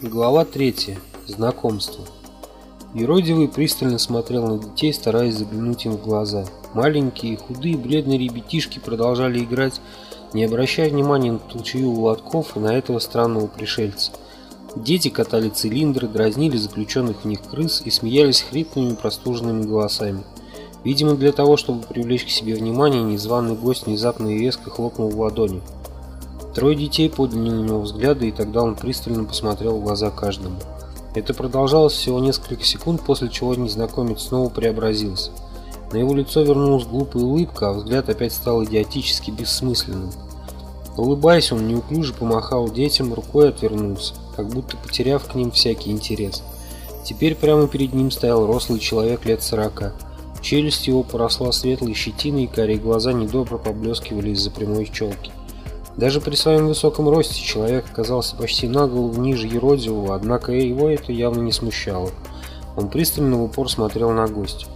Глава 3. Знакомство. Еродивый пристально смотрел на детей, стараясь заглянуть им в глаза. Маленькие, худые, бледные ребятишки продолжали играть, не обращая внимания на толчую лотков и на этого странного пришельца. Дети катали цилиндры, дразнили заключенных в них крыс и смеялись хриплыми простуженными голосами. Видимо, для того, чтобы привлечь к себе внимание, незваный гость внезапно и резко хлопнул в ладони. Трое детей подняли на него взгляды, и тогда он пристально посмотрел в глаза каждому. Это продолжалось всего несколько секунд, после чего незнакомец снова преобразился. На его лицо вернулась глупая улыбка, а взгляд опять стал идиотически бессмысленным. Улыбаясь, он неуклюже помахал детям, рукой и отвернулся, как будто потеряв к ним всякий интерес. Теперь прямо перед ним стоял рослый человек лет сорока. Челюсть его поросла светлой щетиной, и карие глаза недобро поблескивали из-за прямой челки. Даже при своем высоком росте человек оказался почти на голову ниже Еродивого, однако его это явно не смущало. Он пристально в упор смотрел на гостя.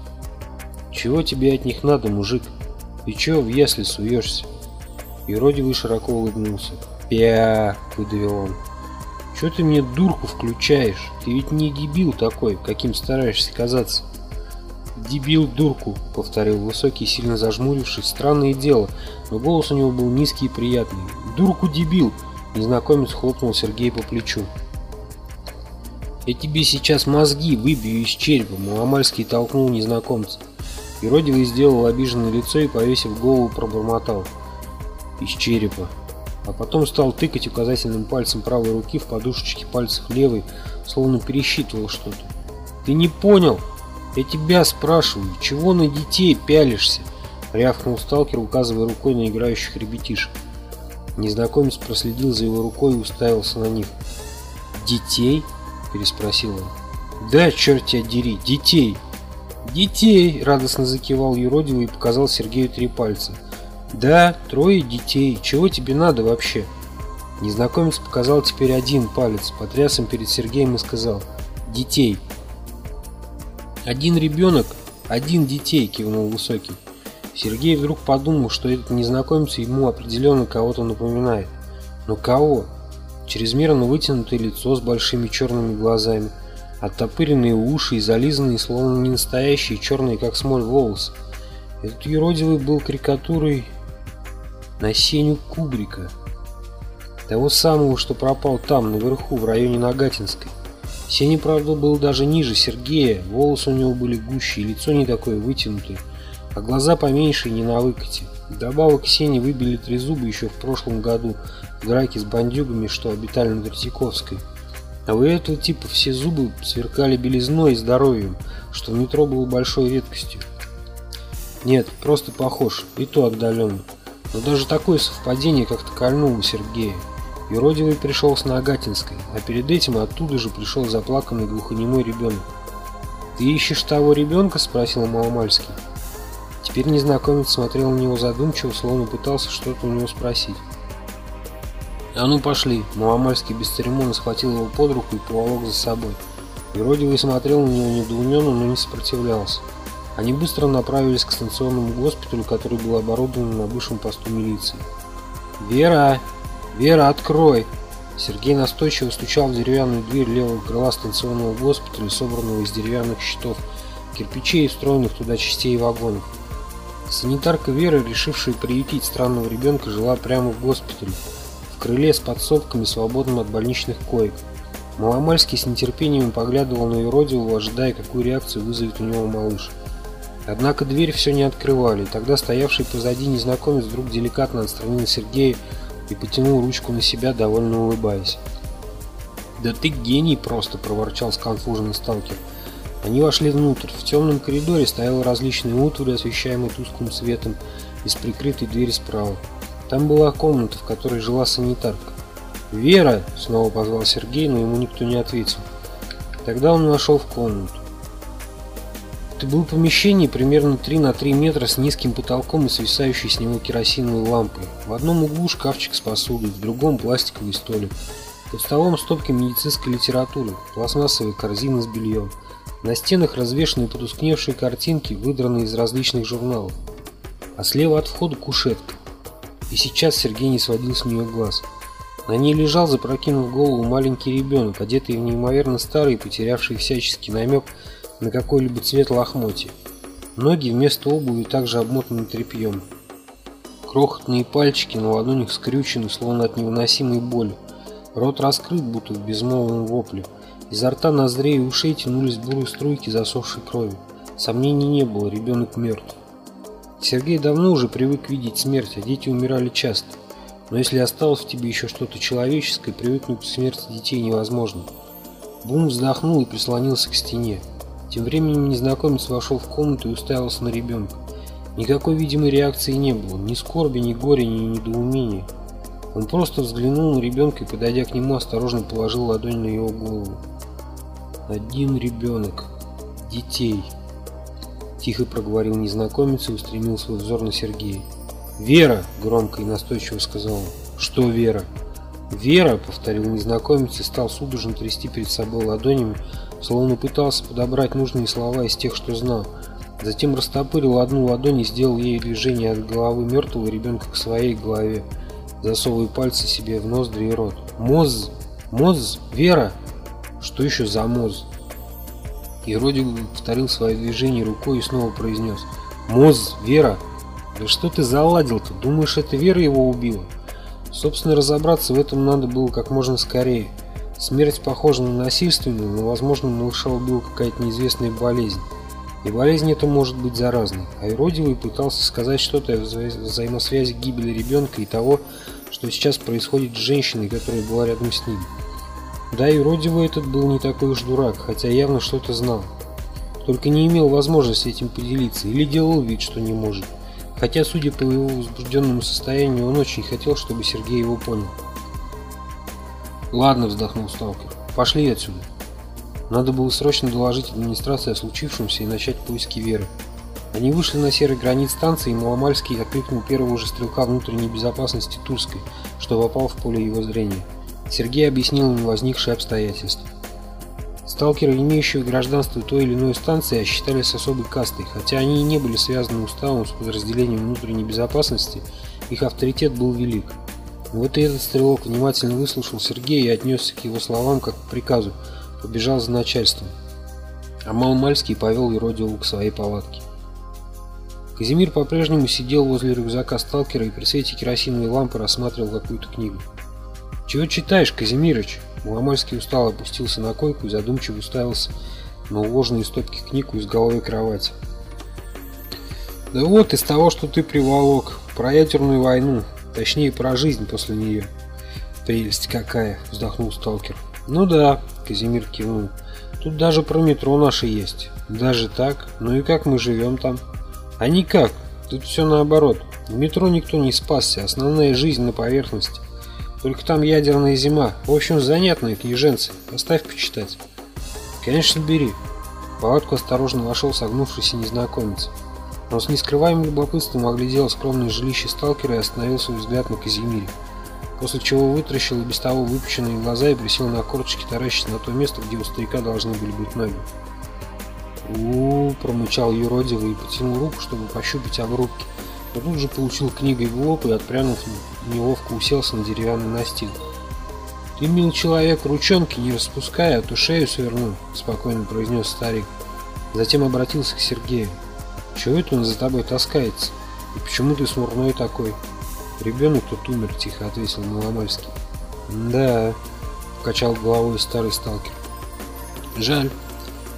«Чего тебе от них надо, мужик? И чего в ясли суешься?» Еродивый широко улыбнулся. «Пя!» – выдавил он. «Чего ты мне дурку включаешь? Ты ведь не дебил такой, каким стараешься казаться». «Дебил дурку», — повторил высокий, сильно зажмурившись. Странное дело, но голос у него был низкий и приятный. «Дурку дебил!» — незнакомец хлопнул Сергей по плечу. «Я тебе сейчас мозги выбью из черепа», — Маломальский толкнул незнакомца. Иродивый сделал обиженное лицо и, повесив голову, пробормотал. «Из черепа». А потом стал тыкать указательным пальцем правой руки в подушечки пальцев левой, словно пересчитывал что-то. «Ты не понял?» «Я тебя спрашиваю, чего на детей пялишься?» — рявкнул сталкер, указывая рукой на играющих ребятишек. Незнакомец проследил за его рукой и уставился на них. «Детей?» — переспросил он. «Да, черт тебя дери, детей!» «Детей!» — радостно закивал юродивый и показал Сергею три пальца. «Да, трое детей. Чего тебе надо вообще?» Незнакомец показал теперь один палец, потряс им перед Сергеем и сказал «Детей!» «Один ребенок, один детей», — кивнул Высокий. Сергей вдруг подумал, что этот незнакомец ему определенно кого-то напоминает. Но кого? Чрезмерно вытянутое лицо с большими черными глазами, оттопыренные уши и зализанные, словно не настоящие, черные, как смоль, волосы. Этот юродивый был карикатурой на Сеню Кубрика, того самого, что пропал там, наверху, в районе Нагатинской. Сеня, правда, был даже ниже Сергея, волосы у него были гуще, и лицо не такое вытянутое, а глаза поменьше и не на выкате. Добавок Сене выбили три зуба еще в прошлом году в драке с бандюгами, что обитали на Третьяковской. А у этого типа все зубы сверкали белизной и здоровьем, что в метро было большой редкостью. Нет, просто похож, и то отдаленно. Но даже такое совпадение как-то кольнуло Сергея. Юродивый пришел с Нагатинской, а перед этим оттуда же пришел заплаканный глухонемой ребенок. «Ты ищешь того ребенка?» – спросил Маломальский. Теперь незнакомец смотрел на него задумчиво, словно пытался что-то у него спросить. «А ну пошли!» Маломальский бесцеремонно схватил его под руку и поволок за собой. Юродивый смотрел на него недоуменно, но не сопротивлялся. Они быстро направились к станционному госпиталю, который был оборудован на бывшем посту милиции. «Вера!» «Вера, открой!» Сергей настойчиво стучал в деревянную дверь левого крыла станционного госпиталя, собранного из деревянных щитов, кирпичей и встроенных туда частей вагонов. Санитарка Вера, решившая приютить странного ребенка, жила прямо в госпитале, в крыле с подсобками, свободным от больничных коек. Маломальский с нетерпением поглядывал на юродивого, ожидая, какую реакцию вызовет у него малыш. Однако дверь все не открывали, и тогда стоявший позади незнакомец вдруг деликатно отстранил Сергея и потянул ручку на себя, довольно улыбаясь. «Да ты гений просто!» – проворчал сконфуженный сталкер. Они вошли внутрь. В темном коридоре стояла различные утвари, освещаемые тусклым светом, из прикрытой двери справа. Там была комната, в которой жила санитарка. «Вера!» – снова позвал Сергей, но ему никто не ответил. Тогда он нашел в комнату. Это было помещение примерно 3 на 3 метра с низким потолком и свисающей с него керосиновой лампой. В одном углу шкафчик с посудой, в другом пластиковый столик. Под столом стопки медицинской литературы, пластмассовые корзины с бельем. На стенах развешаны потускневшие картинки, выдранные из различных журналов. А слева от входа кушетка. И сейчас Сергей не сводил с нее глаз. На ней лежал, запрокинув голову, маленький ребенок, одетый в неимоверно старый, потерявший всяческий намек на какой-либо цвет лохмотья. Ноги вместо обуви также обмотаны тряпьем. Крохотные пальчики на ладонях скрючены, словно от невыносимой боли. Рот раскрыт, будто в безмолвном вопле. Изо рта, ноздрей и ушей тянулись бурые струйки засохшей крови. Сомнений не было, ребенок мертв. Сергей давно уже привык видеть смерть, а дети умирали часто. Но если осталось в тебе еще что-то человеческое, привыкнуть к смерти детей невозможно. Бум вздохнул и прислонился к стене. Тем временем незнакомец вошел в комнату и уставился на ребенка. Никакой видимой реакции не было, ни скорби, ни горя, ни недоумения. Он просто взглянул на ребенка и, подойдя к нему, осторожно положил ладонь на его голову. «Один ребенок. Детей», – тихо проговорил незнакомец и устремил свой взор на Сергея. «Вера!» – громко и настойчиво сказал он. «Что Вера?» «Вера!» – повторил незнакомец и стал судорожно трясти перед собой ладонями, словно пытался подобрать нужные слова из тех, что знал. Затем растопырил одну ладонь и сделал ей движение от головы мертвого ребенка к своей голове, засовывая пальцы себе в ноздри и рот. «Моз! Моз! Вера!» «Что еще за Моз?» И повторил свое движение рукой и снова произнес «Моз! Вера!» «Да что ты заладил-то? Думаешь, это Вера его убила?» Собственно, разобраться в этом надо было как можно скорее. Смерть похожа на насильственную, но, возможно, малыша убила какая-то неизвестная болезнь. И болезнь эта может быть заразной. А юродивый пытался сказать что-то о вза взаимосвязи гибели ребенка и того, что сейчас происходит с женщиной, которая была рядом с ним. Да, юродивый этот был не такой уж дурак, хотя явно что-то знал. Только не имел возможности этим поделиться или делал вид, что не может. Хотя, судя по его возбужденному состоянию, он очень хотел, чтобы Сергей его понял. «Ладно», — вздохнул сталкер, — «пошли отсюда». Надо было срочно доложить администрации о случившемся и начать поиски Веры. Они вышли на серый гранит станции, и Маломальский окликнул первого же стрелка внутренней безопасности Тульской, что попал в поле его зрения. Сергей объяснил ему возникшие обстоятельства. Сталкеры, имеющие гражданство той или иной станции, считались особой кастой, хотя они и не были связаны уставом с подразделением внутренней безопасности, их авторитет был велик. Вот и этот стрелок внимательно выслушал Сергея и отнесся к его словам как к приказу, побежал за начальством. А Малмальский повел Еродиву к своей палатке. Казимир по-прежнему сидел возле рюкзака сталкера и при свете керосиновой лампы рассматривал какую-то книгу. «Чего читаешь, Казимирыч?» Маломальский устал опустился на койку и задумчиво уставился на уложенные стопки книг у изголовой кровати. «Да вот из того, что ты приволок, про ядерную войну, точнее про жизнь после нее». «Прелесть какая!» – вздохнул сталкер. «Ну да», – Казимир кивнул. «Тут даже про метро наше есть. Даже так? Ну и как мы живем там?» «А никак. Тут все наоборот. В метро никто не спасся, основная жизнь на поверхности. Только там ядерная зима. В общем, занятные книженцы. Оставь почитать. Конечно, бери. В палатку осторожно вошел согнувшийся незнакомец. Он с нескрываемым любопытством оглядел скромное жилище сталкера и остановил свой взгляд на Казимире. После чего вытращил и без того выпученные глаза и присел на корточки, таращись на то место, где у старика должны были быть ноги. у, промычал юродивый и потянул руку, чтобы пощупать обрубки но тут же получил книгой в лоб и, отпрянув, неловко уселся на деревянный настил. «Ты, мил человек, ручонки не распускай, а то шею сверну», — спокойно произнес старик. Затем обратился к Сергею. «Чего это он за тобой таскается? И почему ты смурной такой?» «Ребенок тут умер», — тихо ответил Маломальский. «Да», — покачал головой старый сталкер. «Жаль.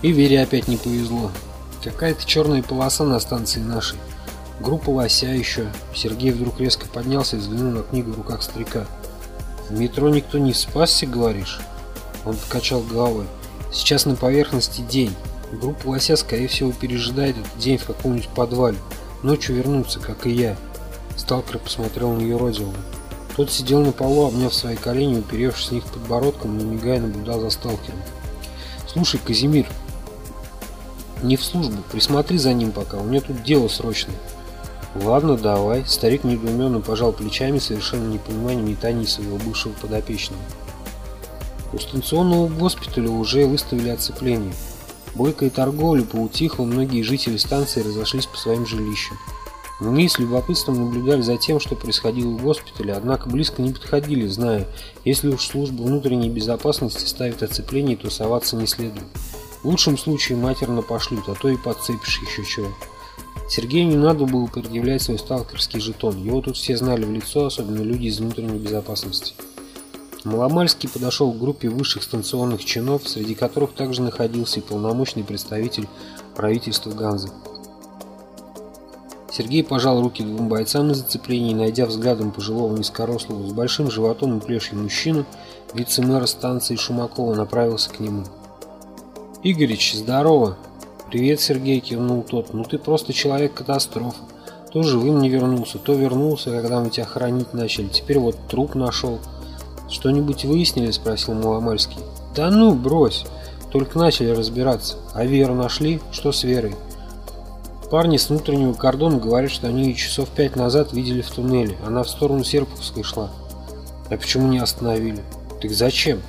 И Вере опять не повезло. Какая-то черная полоса на станции нашей. Группа лося еще. Сергей вдруг резко поднялся и взглянул на книгу в руках старика. В метро никто не спасся, говоришь? Он покачал головой. Сейчас на поверхности день. Группа лося, скорее всего, пережидает этот день в каком-нибудь подвале. Ночью вернутся, как и я. Сталкер посмотрел на Юродилова. Тот сидел на полу, обняв свои колени, уперевшись в них подбородком, не мигая наблюдал за сталкером. «Слушай, Казимир, не в службу, присмотри за ним пока, у меня тут дело срочное». «Ладно, давай». Старик недоуменно пожал плечами, совершенно не понимая метаний своего бывшего подопечного. У станционного госпиталя уже выставили оцепление. Бойкая торговля поутихла, многие жители станции разошлись по своим жилищам. Мы с любопытством наблюдали за тем, что происходило в госпитале, однако близко не подходили, зная, если уж служба внутренней безопасности ставит оцепление, то соваться не следует. В лучшем случае матерно пошлют, а то и подцепишь еще чего. Сергею не надо было предъявлять свой сталкерский жетон, его тут все знали в лицо, особенно люди из внутренней безопасности. Маломальский подошел к группе высших станционных чинов, среди которых также находился и полномочный представитель правительства Ганзы. Сергей пожал руки двум бойцам на зацеплении найдя взглядом пожилого низкорослого с большим животом и плешью мужчину, вице-мэра станции Шумакова направился к нему. «Игорич, здорово!» «Привет, Сергей!» – кивнул тот. «Ну ты просто человек-катастрофа. То живым не вернулся, то вернулся, когда мы тебя хоронить начали. Теперь вот труп нашел». «Что-нибудь выяснили?» – спросил Маломальский. «Да ну, брось! Только начали разбираться. А Веру нашли? Что с Верой?» Парни с внутреннего кордона говорят, что они ее часов пять назад видели в туннеле. Она в сторону Серпуховской шла. А почему не остановили? Так зачем?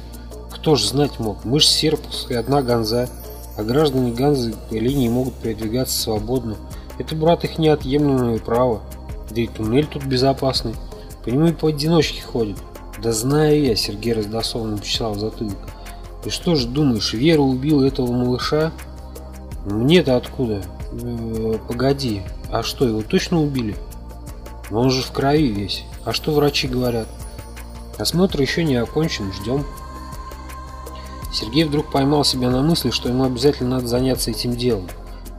Кто ж знать мог? Мы ж Серпуховская одна Ганза, а граждане Ганзы линии могут передвигаться свободно. Это, брат, их неотъемлемое право. Да и туннель тут безопасный. По нему и поодиночке ходят. Да знаю я, Сергей раздосованно почесал затылок. Ты что ж думаешь, Вера убила этого малыша? Мне-то откуда? Э, погоди, а что, его точно убили? Он же в крови весь. А что врачи говорят? Осмотр еще не окончен, ждем. Сергей вдруг поймал себя на мысли, что ему обязательно надо заняться этим делом.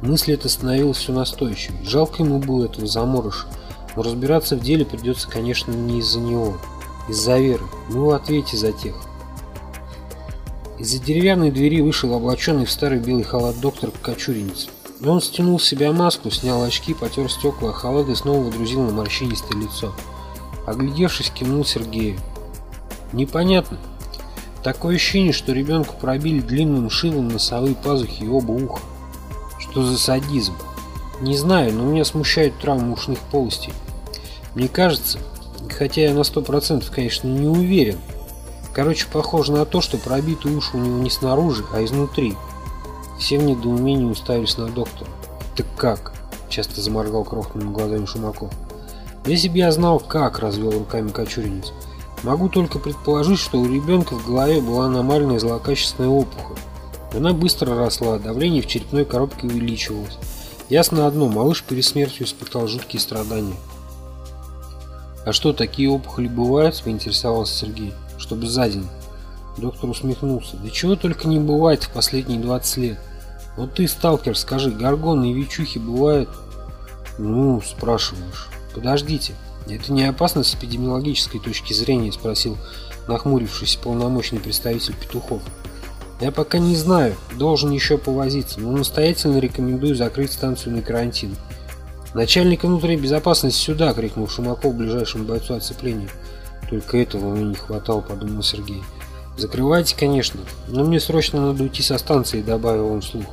Мысль эта становилась все настойчивее. Жалко ему было этого заморыша, но разбираться в деле придется, конечно, не из-за него, из-за Веры. Ну, ответьте за тех. Из-за деревянной двери вышел облаченный в старый белый халат доктор Кочуринец. Он стянул с себя маску, снял очки, потер стекла, халат и снова водрузил на морщинистое лицо. Оглядевшись, кивнул Сергею. «Непонятно. Такое ощущение, что ребенку пробили длинным шилом носовые пазухи и оба уха. Что за садизм? Не знаю, но меня смущает травма ушных полостей. Мне кажется, хотя я на сто процентов, конечно, не уверен. Короче, похоже на то, что пробиты уши у него не снаружи, а изнутри. Все в недоумении уставились на доктора. «Так как?» – часто заморгал крохотными глазами Шумаков. «Если бы я знал, как», – развел руками Кочуринец. «Могу только предположить, что у ребенка в голове была аномальная злокачественная опухоль. Она быстро росла, давление в черепной коробке увеличивалось. Ясно одно, малыш перед смертью испытал жуткие страдания». «А что, такие опухоли бывают?» – поинтересовался Сергей. «Чтобы за день». Доктор усмехнулся. «Да чего только не бывает в последние 20 лет. Вот ты, сталкер, скажи, горгоны и вичухи бывают?» «Ну, спрашиваешь. Подождите, это не опасно с эпидемиологической точки зрения?» Спросил нахмурившийся полномочный представитель Петухов. «Я пока не знаю, должен еще повозиться, но настоятельно рекомендую закрыть станцию на карантин». «Начальник внутренней безопасности сюда!» — крикнул Шумаков ближайшему бойцу оцепления. «Только этого мне не хватало», — подумал Сергей. «Закрывайте, конечно, но мне срочно надо уйти со станции», — добавил он вслух.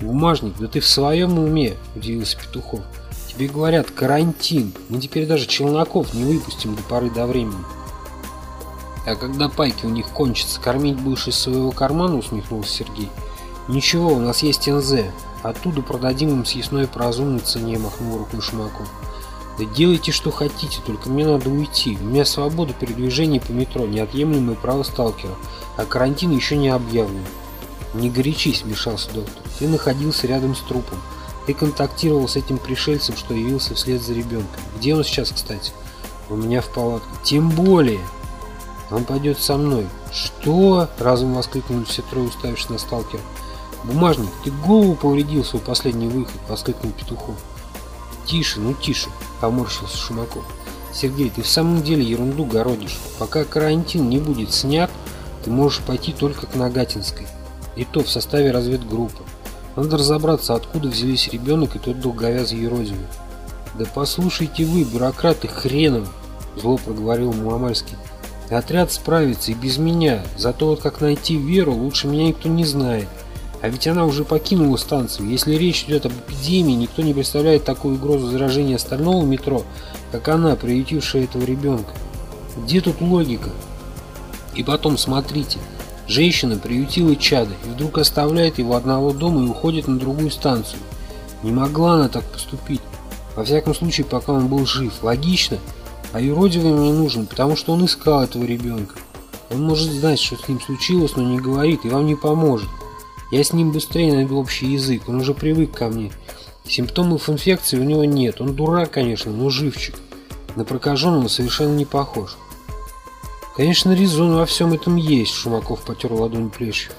«Бумажник, да ты в своем уме?» – удивился Петухов. «Тебе говорят, карантин. Мы теперь даже челноков не выпустим до поры до времени». «А когда пайки у них кончатся, кормить будешь из своего кармана?» – усмехнулся Сергей. «Ничего, у нас есть НЗ. Оттуда продадим им съестное по разумной цене», – махнул рукой Шумаков. Да делайте, что хотите, только мне надо уйти. У меня свобода передвижения по метро, неотъемлемое право сталкера, а карантин еще не объявлен. Не горячись, вмешался доктор. Ты находился рядом с трупом. Ты контактировал с этим пришельцем, что явился вслед за ребенком. Где он сейчас, кстати? У меня в палатке. Тем более. Он пойдет со мной. Что? Разом воскликнули все трое, уставившись на сталкера. Бумажник, ты голову повредил свой последний выход, воскликнул Петухов. «Тише, ну тише!» – поморщился Шумаков. «Сергей, ты в самом деле ерунду городишь. Пока карантин не будет снят, ты можешь пойти только к Нагатинской. И то в составе разведгруппы. Надо разобраться, откуда взялись ребенок и тот долговязый юродивый». «Да послушайте вы, бюрократы хреновы!» – зло проговорил Маломальский. «Отряд справится и без меня, зато вот как найти Веру, лучше меня никто не знает». А ведь она уже покинула станцию. Если речь идет об эпидемии, никто не представляет такую угрозу заражения остального метро, как она, приютившая этого ребенка. Где тут логика? И потом, смотрите, женщина приютила чада и вдруг оставляет его одного дома и уходит на другую станцию. Не могла она так поступить. Во всяком случае, пока он был жив. Логично? А юродивый мне нужен, потому что он искал этого ребенка. Он может знать, что с ним случилось, но не говорит и вам не поможет. Я с ним быстрее найду общий язык, он уже привык ко мне. Симптомов инфекции у него нет, он дурак, конечно, но живчик. На прокаженного совершенно не похож. Конечно, резон во всем этом есть, Шумаков потер ладонь плечью.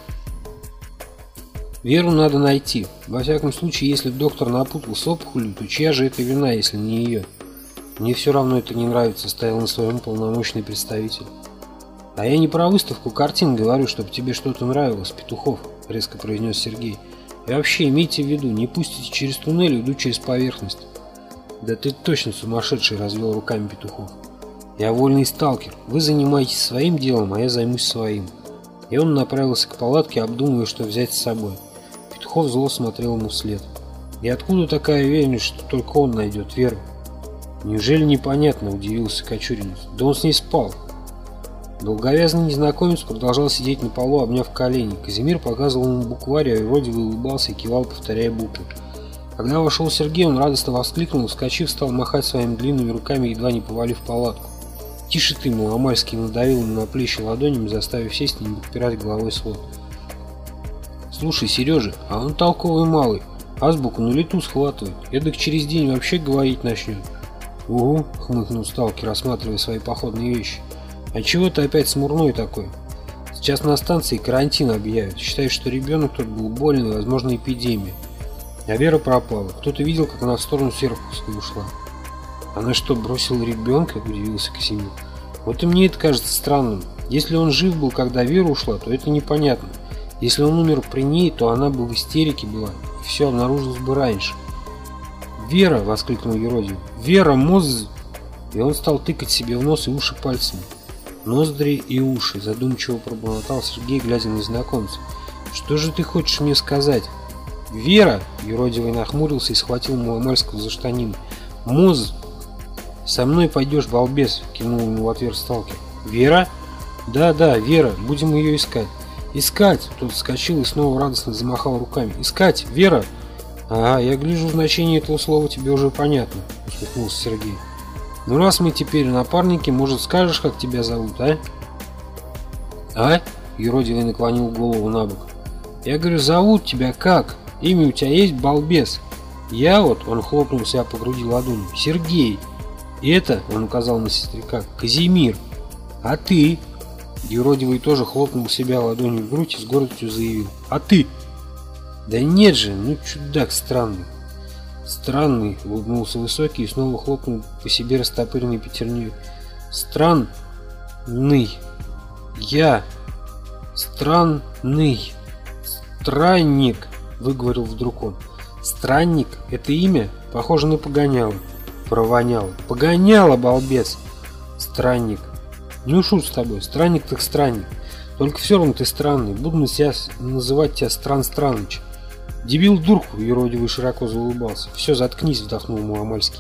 Веру надо найти. Во всяком случае, если доктор напутал с опухолью, то чья же это вина, если не ее? Мне все равно это не нравится, стоял на своем полномочный представитель. А я не про выставку картин говорю, чтобы тебе что-то нравилось, Петухов, резко произнес Сергей. И вообще имейте в виду, не пустите через туннель, иду через поверхность. Да ты точно сумасшедший, развел руками Петухов. Я вольный сталкер. Вы занимаетесь своим делом, а я займусь своим. И он направился к палатке, обдумывая, что взять с собой. Петухов зло смотрел ему вслед. И откуда такая уверенность, что только он найдет Веру? Неужели непонятно, удивился Кочурин. Да он с ней спал. Долговязный незнакомец продолжал сидеть на полу, обняв колени. Казимир показывал ему букварь, а вроде бы улыбался и кивал, повторяя буквы. Когда вошел Сергей, он радостно воскликнул, вскочив, стал махать своими длинными руками, едва не повалив палатку. «Тише ты, Маломальский!» надавил ему на плечи ладонями, заставив сесть и не подпирать головой свод. «Слушай, Сережа, а он толковый малый, азбуку на лету схватывает, эдак через день вообще говорить начнет». «Угу», — хмыкнул сталкер, рассматривая свои походные вещи. «А чего ты опять смурной такой? Сейчас на станции карантин объявят. Считают, что ребенок тот был болен и, возможно, эпидемия. А Вера пропала. Кто-то видел, как она в сторону Серповской ушла». «Она что, бросила ребенка?» – удивился Казимир. «Вот и мне это кажется странным. Если он жив был, когда Вера ушла, то это непонятно. Если он умер при ней, то она бы в истерике была, и все обнаружилось бы раньше». «Вера!» – воскликнул Еродин. «Вера, моз...» И он стал тыкать себе в нос и уши пальцами. Ноздри и уши, задумчиво пробормотал Сергей, глядя на незнакомца. «Что же ты хочешь мне сказать?» «Вера!» – юродивый нахмурился и схватил Маломальского за штанину. «Моз...» «Со мной пойдешь, балбес!» – кивнул ему в ответ сталкер. «Вера?» «Да, да, Вера, будем ее искать». «Искать!» – тот вскочил и снова радостно замахал руками. «Искать! Вера!» «Ага, я гляжу, значение этого слова тебе уже понятно», – усмехнулся Сергей. Ну раз мы теперь напарники, может скажешь, как тебя зовут, а? А? Юродивый наклонил голову на бок. Я говорю, зовут тебя как? Имя у тебя есть, балбес? Я вот, он хлопнул себя по груди ладонью, Сергей. И это, он указал на сестряка, Казимир. А ты? Юродивый тоже хлопнул себя ладонью в грудь и с гордостью заявил. А ты? Да нет же, ну чудак странный. Странный, улыбнулся Высокий и снова хлопнул по себе растопыренной пятерней. Странный. Я. Странный. Странник, выговорил вдруг он. Странник – это имя, похоже на погоняло. Провоняло. Погоняло, балбес. Странник. Не шут с тобой, странник так странник. Только все равно ты странный. Буду на тебя называть тебя Стран Страныч. Дебил дурку, юродивый широко заулыбался. Все, заткнись, вздохнул Муамальский.